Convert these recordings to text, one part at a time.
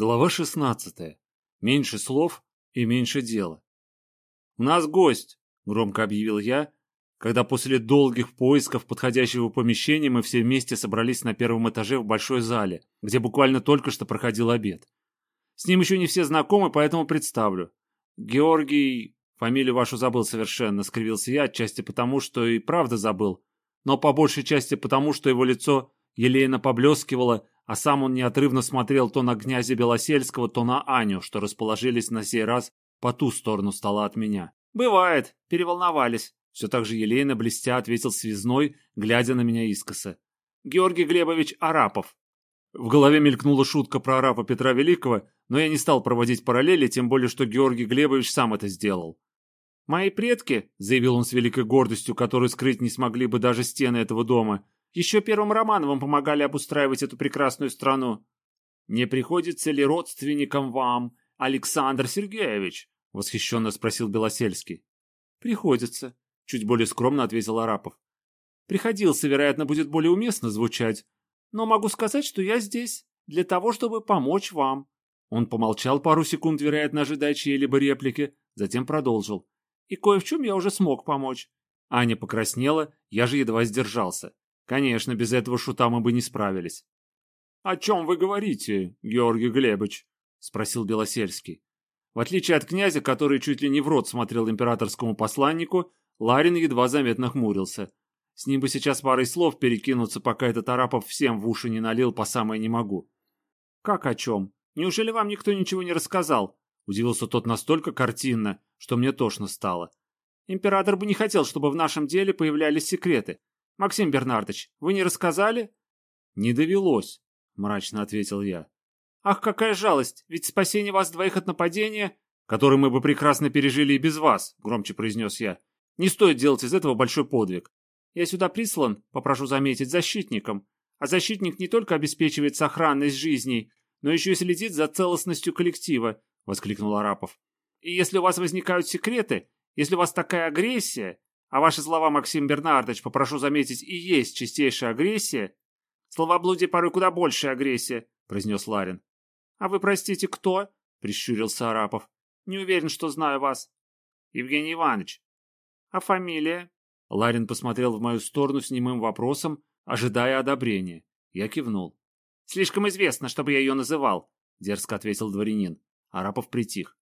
Глава 16. Меньше слов и меньше дела. «У нас гость», — громко объявил я, когда после долгих поисков подходящего помещения мы все вместе собрались на первом этаже в большой зале, где буквально только что проходил обед. С ним еще не все знакомы, поэтому представлю. Георгий... Фамилию вашу забыл совершенно, скривился я, отчасти потому, что и правда забыл, но по большей части потому, что его лицо елейно поблескивало, а сам он неотрывно смотрел то на князя Белосельского, то на Аню, что расположились на сей раз по ту сторону стола от меня. «Бывает, переволновались», — все так же елейно блестя ответил связной, глядя на меня искоса. «Георгий Глебович Арапов». В голове мелькнула шутка про арапа Петра Великого, но я не стал проводить параллели, тем более, что Георгий Глебович сам это сделал. «Мои предки», — заявил он с великой гордостью, которую скрыть не смогли бы даже стены этого дома, — еще первым Романовым помогали обустраивать эту прекрасную страну. Не приходится ли родственникам вам, Александр Сергеевич? Восхищенно спросил Белосельский. Приходится, чуть более скромно ответил Арапов. Приходился, вероятно, будет более уместно звучать. Но могу сказать, что я здесь для того, чтобы помочь вам. Он помолчал пару секунд, вероятно, ожидая чьей-либо реплики, затем продолжил. И кое в чем я уже смог помочь. Аня покраснела, я же едва сдержался. Конечно, без этого шута мы бы не справились. — О чем вы говорите, Георгий Глебович? — спросил Белосельский. В отличие от князя, который чуть ли не в рот смотрел императорскому посланнику, Ларин едва заметно хмурился. С ним бы сейчас парой слов перекинуться, пока этот Арапов всем в уши не налил по самое не могу. — Как о чем? Неужели вам никто ничего не рассказал? Удивился тот настолько картинно, что мне тошно стало. Император бы не хотел, чтобы в нашем деле появлялись секреты. Максим Бернардович, вы не рассказали? Не довелось, мрачно ответил я. Ах, какая жалость, ведь спасение вас двоих от нападения, которое мы бы прекрасно пережили и без вас, громче произнес я. Не стоит делать из этого большой подвиг. Я сюда прислан, попрошу заметить, защитником. А защитник не только обеспечивает сохранность жизней, но еще и следит за целостностью коллектива, воскликнул Арапов. И если у вас возникают секреты, если у вас такая агрессия, а ваши слова, Максим Бернардович, попрошу заметить, и есть чистейшая агрессия. Словоблудие порой куда большая агрессия, произнес Ларин. А вы, простите, кто? Прищурился Арапов. Не уверен, что знаю вас. Евгений Иванович. А фамилия? Ларин посмотрел в мою сторону с немым вопросом, ожидая одобрения. Я кивнул. Слишком известно, чтобы я ее называл, дерзко ответил дворянин. Арапов притих.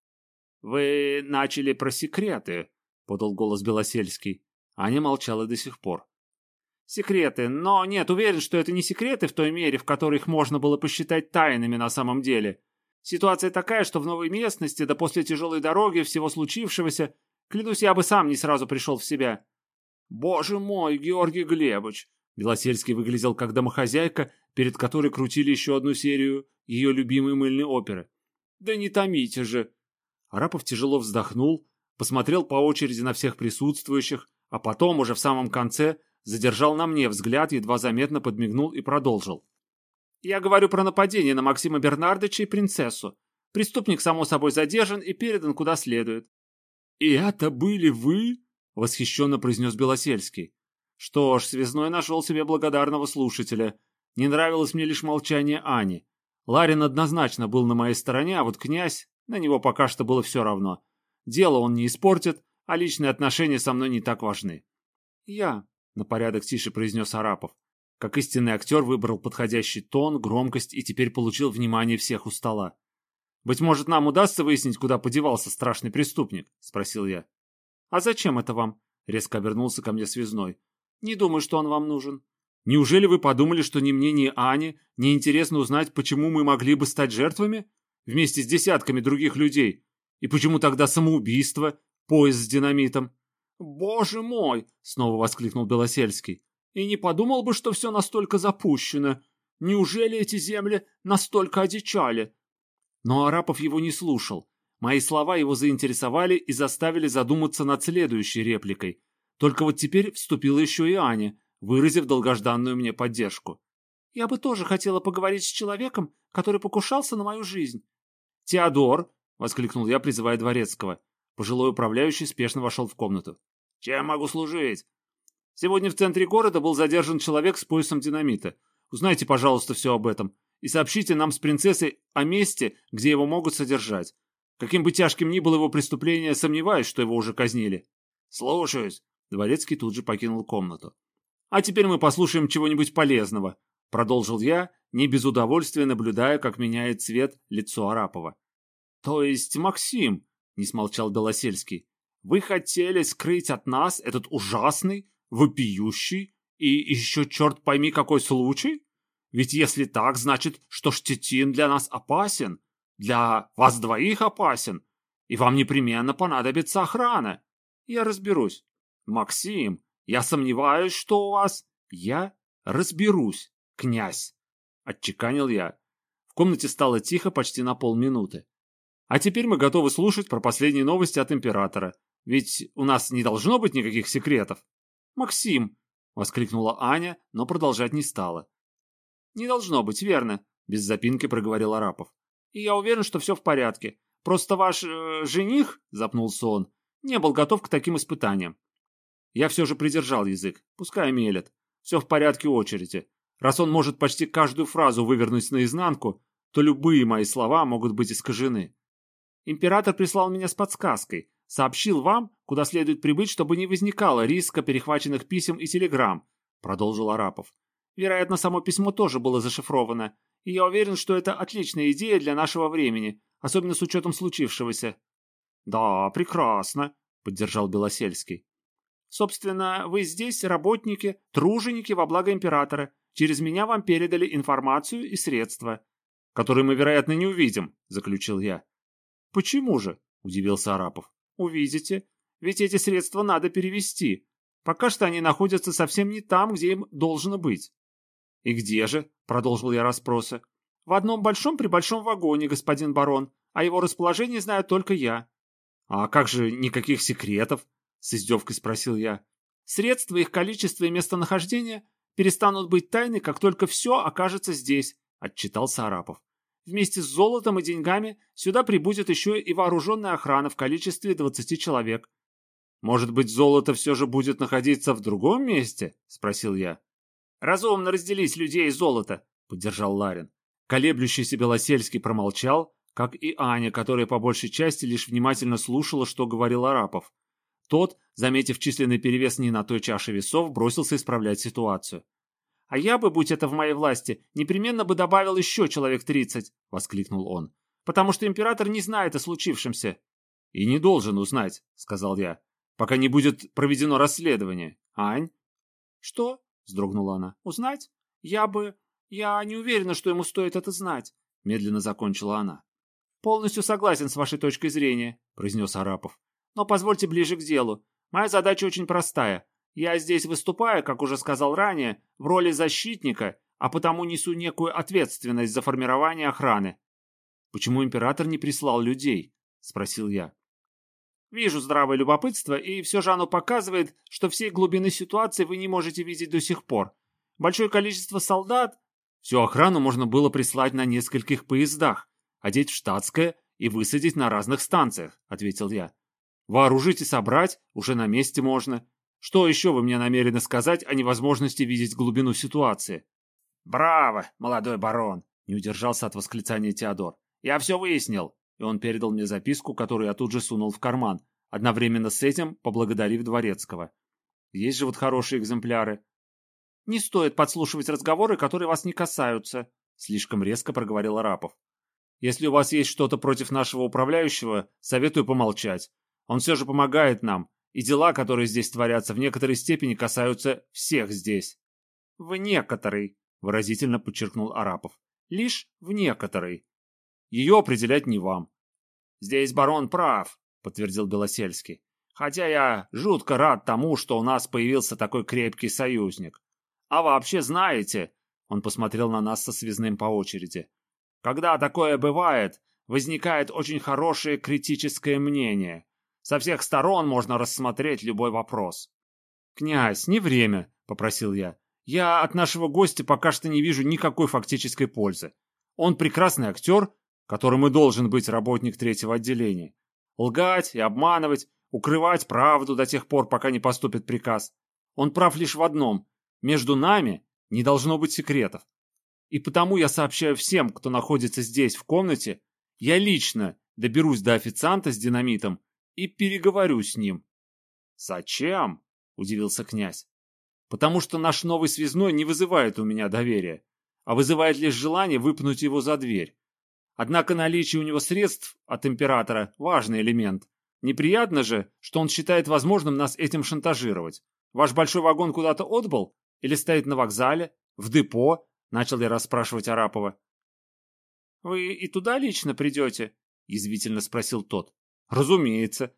Вы начали про секреты, подал голос Белосельский. Аня молчала до сих пор. Секреты, но нет, уверен, что это не секреты в той мере, в которой их можно было посчитать тайнами на самом деле. Ситуация такая, что в новой местности, да после тяжелой дороги, всего случившегося, клянусь, я бы сам не сразу пришел в себя. Боже мой, Георгий Глебович! Белосельский выглядел как домохозяйка, перед которой крутили еще одну серию ее любимой мыльной оперы. Да не томите же! Арапов тяжело вздохнул, посмотрел по очереди на всех присутствующих, а потом, уже в самом конце, задержал на мне взгляд, едва заметно подмигнул и продолжил. «Я говорю про нападение на Максима Бернардовича и принцессу. Преступник, само собой, задержан и передан куда следует». «И это были вы?» — восхищенно произнес Белосельский. Что ж, связной нашел себе благодарного слушателя. Не нравилось мне лишь молчание Ани. Ларин однозначно был на моей стороне, а вот князь, на него пока что было все равно. Дело он не испортит, а личные отношения со мной не так важны. Я, на порядок тише произнес Арапов. Как истинный актер выбрал подходящий тон, громкость и теперь получил внимание всех у стола. «Быть может, нам удастся выяснить, куда подевался страшный преступник?» — спросил я. «А зачем это вам?» — резко обернулся ко мне связной. «Не думаю, что он вам нужен». «Неужели вы подумали, что ни мне, ни Ане не интересно узнать, почему мы могли бы стать жертвами? Вместе с десятками других людей, и почему тогда самоубийство, поезд с динамитом? «Боже мой!» — снова воскликнул Белосельский. «И не подумал бы, что все настолько запущено. Неужели эти земли настолько одичали?» Но Арапов его не слушал. Мои слова его заинтересовали и заставили задуматься над следующей репликой. Только вот теперь вступила еще и Аня, выразив долгожданную мне поддержку. «Я бы тоже хотела поговорить с человеком, который покушался на мою жизнь». «Теодор!» — воскликнул я, призывая Дворецкого. Пожилой управляющий спешно вошел в комнату. «Чем могу служить?» «Сегодня в центре города был задержан человек с поясом динамита. Узнайте, пожалуйста, все об этом. и сообщите нам с принцессой о месте, где его могут содержать. Каким бы тяжким ни было его преступление, сомневаюсь, что его уже казнили. Слушаюсь. Дворецкий тут же покинул комнату. А теперь мы послушаем чего-нибудь полезного, продолжил я, не без удовольствия наблюдая, как меняет цвет лицо Арапова. То есть, Максим, не смолчал Белосельский, вы хотели скрыть от нас этот ужасный, вопиющий и еще черт пойми какой случай? Ведь если так, значит, что Штетин для нас опасен, для вас двоих опасен, и вам непременно понадобится охрана. Я разберусь. Максим, я сомневаюсь, что у вас... Я разберусь, князь, отчеканил я. В комнате стало тихо почти на полминуты. А теперь мы готовы слушать про последние новости от императора. Ведь у нас не должно быть никаких секретов. Максим, воскликнула Аня, но продолжать не стала. Не должно быть, верно, без запинки проговорил Арапов. И я уверен, что все в порядке. Просто ваш э, жених, запнулся он, не был готов к таким испытаниям. Я все же придержал язык, пускай мелет. Все в порядке очереди. Раз он может почти каждую фразу вывернуть наизнанку, то любые мои слова могут быть искажены. Император прислал меня с подсказкой. Сообщил вам, куда следует прибыть, чтобы не возникало риска перехваченных писем и телеграмм, продолжил Арапов. Вероятно, само письмо тоже было зашифровано, и я уверен, что это отличная идея для нашего времени, особенно с учетом случившегося. Да, прекрасно, поддержал Белосельский. Собственно, вы здесь работники, труженики во благо императора. Через меня вам передали информацию и средства, которые мы, вероятно, не увидим, заключил я. Почему же? удивился Арапов. Увидите, ведь эти средства надо перевести. Пока что они находятся совсем не там, где им должно быть. «И где же?» — продолжил я расспросы. «В одном большом при большом вагоне, господин барон, а его расположение знаю только я». «А как же никаких секретов?» — с издевкой спросил я. «Средства, их количество и местонахождение перестанут быть тайны, как только все окажется здесь», — отчитался Арапов. «Вместе с золотом и деньгами сюда прибудет еще и вооруженная охрана в количестве двадцати человек». «Может быть, золото все же будет находиться в другом месте?» — спросил я. Разумно разделить людей и золото, поддержал Ларин. Колеблющийся Белосельский промолчал, как и Аня, которая по большей части лишь внимательно слушала, что говорил Арапов. Тот, заметив численный перевес не на той чаше весов, бросился исправлять ситуацию. «А я бы, будь это в моей власти, непременно бы добавил еще человек тридцать!» — воскликнул он. «Потому что император не знает о случившемся». «И не должен узнать», — сказал я, — «пока не будет проведено расследование. Ань?» «Что?» вздрогнула она. «Узнать? Я бы... Я не уверена, что ему стоит это знать», — медленно закончила она. «Полностью согласен с вашей точкой зрения», — произнес Арапов. «Но позвольте ближе к делу. Моя задача очень простая. Я здесь выступаю, как уже сказал ранее, в роли защитника, а потому несу некую ответственность за формирование охраны». «Почему император не прислал людей?» — спросил я. Вижу здравое любопытство, и все же оно показывает, что всей глубины ситуации вы не можете видеть до сих пор. Большое количество солдат... Всю охрану можно было прислать на нескольких поездах, одеть в штатское и высадить на разных станциях, ответил я. Вооружить и собрать уже на месте можно. Что еще вы мне намерены сказать о невозможности видеть глубину ситуации? Браво, молодой барон, не удержался от восклицания Теодор. Я все выяснил и он передал мне записку, которую я тут же сунул в карман, одновременно с этим поблагодарив Дворецкого. Есть же вот хорошие экземпляры. «Не стоит подслушивать разговоры, которые вас не касаются», — слишком резко проговорил Арапов. «Если у вас есть что-то против нашего управляющего, советую помолчать. Он все же помогает нам, и дела, которые здесь творятся, в некоторой степени касаются всех здесь». «В некоторой», — выразительно подчеркнул Арапов. «Лишь в некоторой. Ее определять не вам. Здесь барон прав, подтвердил Белосельский. Хотя я жутко рад тому, что у нас появился такой крепкий союзник. А вообще знаете, он посмотрел на нас со связным по очереди. Когда такое бывает, возникает очень хорошее критическое мнение. Со всех сторон можно рассмотреть любой вопрос. «Князь, не время», — попросил я. «Я от нашего гостя пока что не вижу никакой фактической пользы. Он прекрасный актер которым и должен быть работник третьего отделения. Лгать и обманывать, укрывать правду до тех пор, пока не поступит приказ. Он прав лишь в одном. Между нами не должно быть секретов. И потому я сообщаю всем, кто находится здесь, в комнате, я лично доберусь до официанта с динамитом и переговорю с ним. «Зачем?» – удивился князь. «Потому что наш новый связной не вызывает у меня доверия, а вызывает лишь желание выпнуть его за дверь. Однако наличие у него средств от императора – важный элемент. Неприятно же, что он считает возможным нас этим шантажировать. Ваш большой вагон куда-то отбыл? Или стоит на вокзале? В депо?» – начал я расспрашивать Арапова. «Вы и туда лично придете?» – язвительно спросил тот. «Разумеется.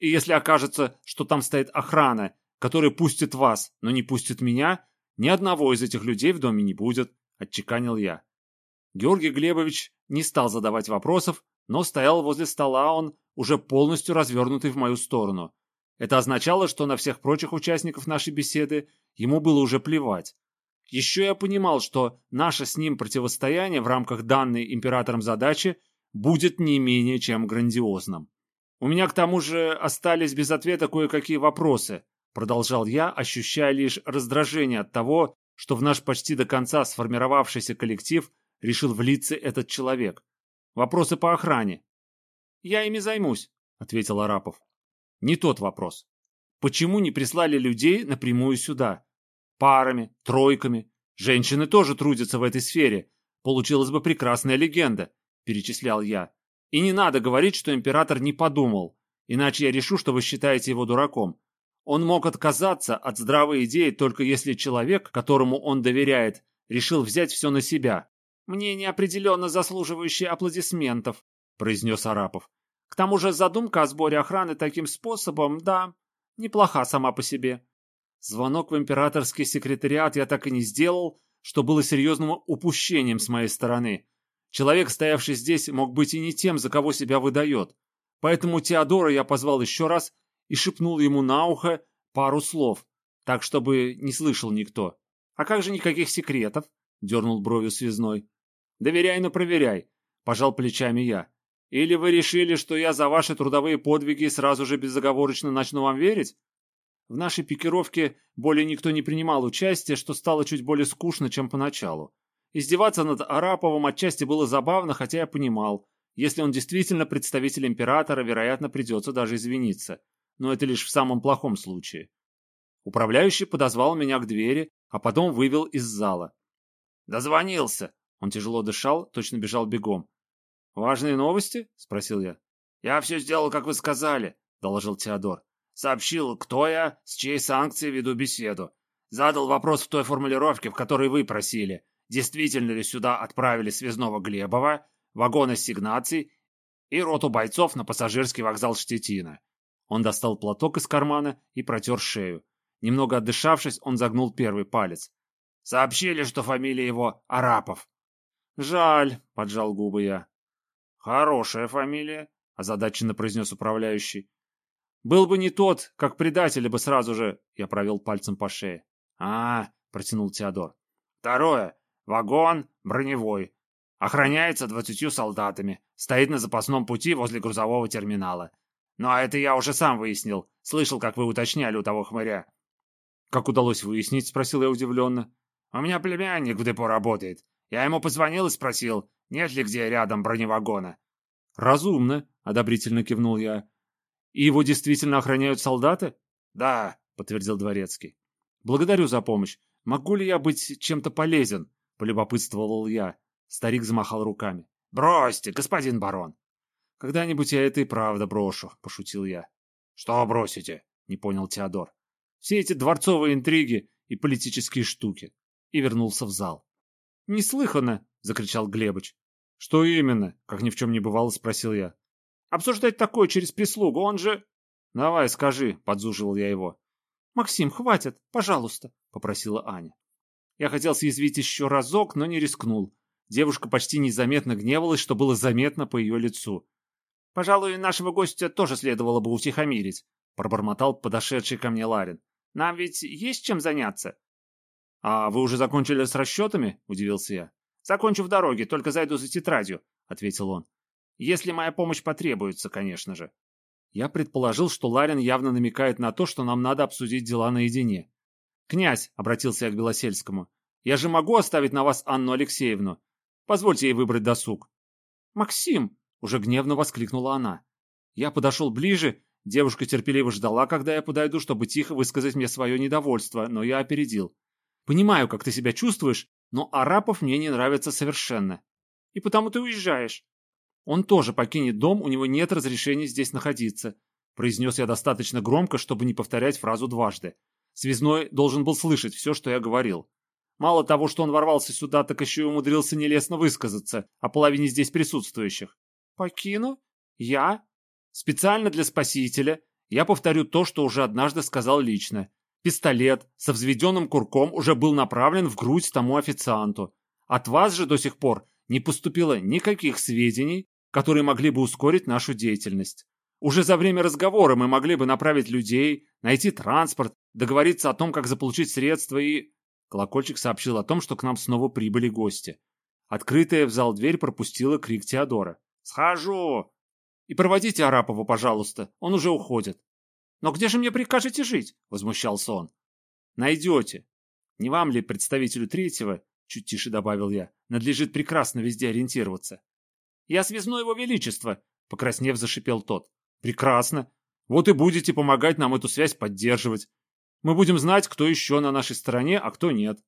И если окажется, что там стоит охрана, которая пустит вас, но не пустит меня, ни одного из этих людей в доме не будет», – отчеканил я. Георгий Глебович не стал задавать вопросов, но стоял возле стола он, уже полностью развернутый в мою сторону. Это означало, что на всех прочих участников нашей беседы ему было уже плевать. Еще я понимал, что наше с ним противостояние в рамках данной императором задачи будет не менее чем грандиозным. У меня к тому же остались без ответа кое-какие вопросы, продолжал я, ощущая лишь раздражение от того, что в наш почти до конца сформировавшийся коллектив решил влиться этот человек. Вопросы по охране. Я ими займусь, ответил Арапов. Не тот вопрос. Почему не прислали людей напрямую сюда? парами, тройками. Женщины тоже трудятся в этой сфере. Получилась бы прекрасная легенда, перечислял я. И не надо говорить, что император не подумал, иначе я решу, что вы считаете его дураком. Он мог отказаться от здравой идеи только если человек, которому он доверяет, решил взять все на себя. «Мне неопределенно заслуживающие аплодисментов», — произнес Арапов. «К тому же задумка о сборе охраны таким способом, да, неплоха сама по себе. Звонок в императорский секретариат я так и не сделал, что было серьезным упущением с моей стороны. Человек, стоявший здесь, мог быть и не тем, за кого себя выдает. Поэтому Теодора я позвал еще раз и шепнул ему на ухо пару слов, так, чтобы не слышал никто. «А как же никаких секретов?» — дернул бровью связной. «Доверяй, но проверяй», — пожал плечами я. «Или вы решили, что я за ваши трудовые подвиги сразу же безоговорочно начну вам верить? В нашей пикировке более никто не принимал участия, что стало чуть более скучно, чем поначалу. Издеваться над Араповым отчасти было забавно, хотя я понимал, если он действительно представитель императора, вероятно, придется даже извиниться. Но это лишь в самом плохом случае. Управляющий подозвал меня к двери, а потом вывел из зала. «Дозвонился!» Он тяжело дышал, точно бежал бегом. «Важные новости?» — спросил я. «Я все сделал, как вы сказали», — доложил Теодор. Сообщил, кто я, с чьей санкцией веду беседу. Задал вопрос в той формулировке, в которой вы просили. Действительно ли сюда отправили связного Глебова, вагон ассигнаций и роту бойцов на пассажирский вокзал Штетина. Он достал платок из кармана и протер шею. Немного отдышавшись, он загнул первый палец. Сообщили, что фамилия его Арапов. «Жаль», — поджал губы я. «Хорошая фамилия», — озадаченно произнес управляющий. Был бы не тот, как предателя бы сразу же... Я провел пальцем по шее. а, протянул Теодор. Второе. Вагон броневой. Охраняется двадцатью солдатами. Стоит на запасном пути возле грузового терминала. Ну а это я уже сам выяснил. Слышал, как вы уточняли у того хмыря. Как удалось выяснить? Спросил я удивленно. У меня племянник в депо работает. Я ему позвонил и спросил, нет ли где рядом броневагона. Разумно, одобрительно кивнул я. И его действительно охраняют солдаты? Да, подтвердил дворецкий. Благодарю за помощь. Могу ли я быть чем-то полезен? Полюбопытствовал я. Старик замахал руками. Бросьте, господин барон. Когда-нибудь я это и правда брошу, пошутил я. Что бросите? Не понял Теодор. Все эти дворцовые интриги и политические штуки. И вернулся в зал. Неслыханно! закричал Глебыч. Что именно? Как ни в чем не бывало, спросил я. Обсуждать такое через прислугу, он же... Давай, скажи, подзуживал я его. Максим, хватит, пожалуйста, попросила Аня. Я хотел съязвить еще разок, но не рискнул. Девушка почти незаметно гневалась, что было заметно по ее лицу. «Пожалуй, нашего гостя тоже следовало бы утихомирить», — пробормотал подошедший ко мне Ларин. «Нам ведь есть чем заняться?» «А вы уже закончили с расчетами?» — удивился я. «Закончу в дороге, только зайду за тетрадью», — ответил он. Если моя помощь потребуется, конечно же. Я предположил, что Ларин явно намекает на то, что нам надо обсудить дела наедине. «Князь», — обратился я к Белосельскому, — Я же могу оставить на вас Анну Алексеевну. Позвольте ей выбрать досуг. Максим! Уже гневно воскликнула она. Я подошел ближе, девушка терпеливо ждала, когда я подойду, чтобы тихо высказать мне свое недовольство, но я опередил. Понимаю, как ты себя чувствуешь, но Арапов мне не нравится совершенно. И потому ты уезжаешь. Он тоже покинет дом, у него нет разрешения здесь находиться. Произнес я достаточно громко, чтобы не повторять фразу дважды. Связной должен был слышать все, что я говорил. Мало того, что он ворвался сюда, так еще и умудрился нелестно высказаться о половине здесь присутствующих. «Покину? Я?» «Специально для спасителя я повторю то, что уже однажды сказал лично. Пистолет со взведенным курком уже был направлен в грудь тому официанту. От вас же до сих пор не поступило никаких сведений, которые могли бы ускорить нашу деятельность. Уже за время разговора мы могли бы направить людей, найти транспорт, договориться о том, как заполучить средства и... Колокольчик сообщил о том, что к нам снова прибыли гости. Открытая в зал дверь пропустила крик Теодора. «Схожу!» «И проводите Арапова, пожалуйста, он уже уходит». «Но где же мне прикажете жить?» — возмущался он. «Найдете. Не вам ли, представителю третьего, — чуть тише добавил я, — надлежит прекрасно везде ориентироваться?» «Я связной его величества», — покраснев, зашипел тот. «Прекрасно. Вот и будете помогать нам эту связь поддерживать. Мы будем знать, кто еще на нашей стороне, а кто нет».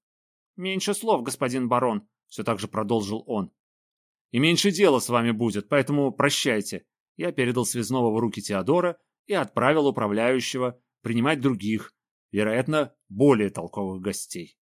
«Меньше слов, господин барон», — все так же продолжил он. «И меньше дела с вами будет, поэтому прощайте». Я передал связного в руки Теодора и отправил управляющего принимать других, вероятно, более толковых гостей.